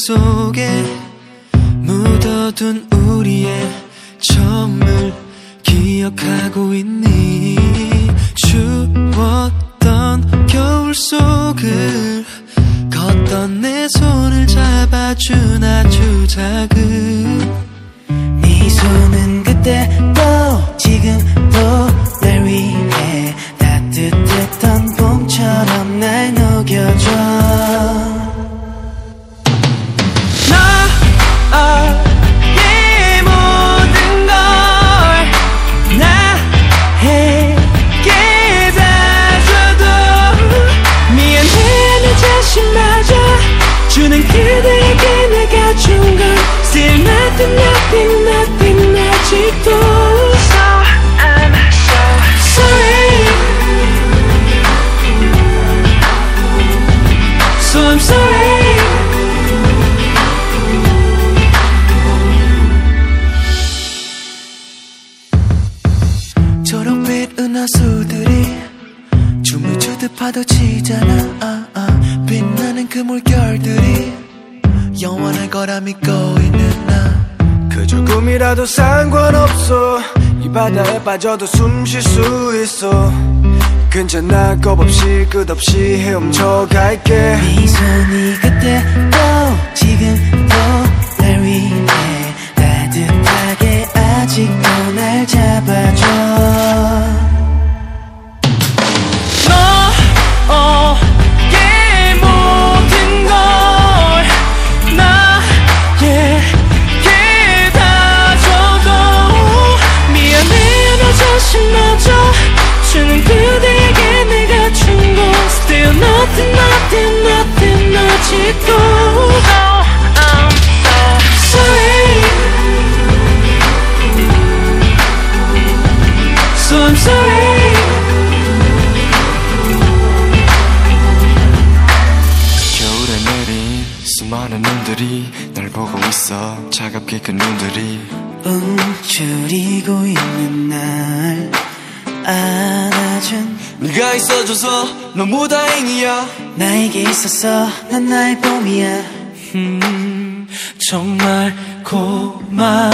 속에 묻어둔 우리의 처음을 기억하고 있니? 추웠던 겨울 속을 걷던 내 손을 잡아준 아주 작은 네 손은 그때 또 지금 주는 그대에게 내가 준건 Still nothing nothing nothing 아직도 So I'm so sorry So I'm sorry 은하수들이 춤을 추듯 파도 치잖아. 아, 아. 빛나는 그 물결들이 영원할 거라 믿고 있는 나. 그저 꿈이라도 상관없어. 이 바다에 빠져도 숨 쉴 수 있어. 괜찮아 겁없이 끝없이 헤엄쳐 갈게. 네 손이 그때도 지금 눈들이 날 보고 있어. 차갑게 그 눈들이. 움츠리고 있는 날 안아준 네가 있어줘서 너무 다행이야. 나에게 있어서 난 나의 봄이야. 음, 정말 고마워요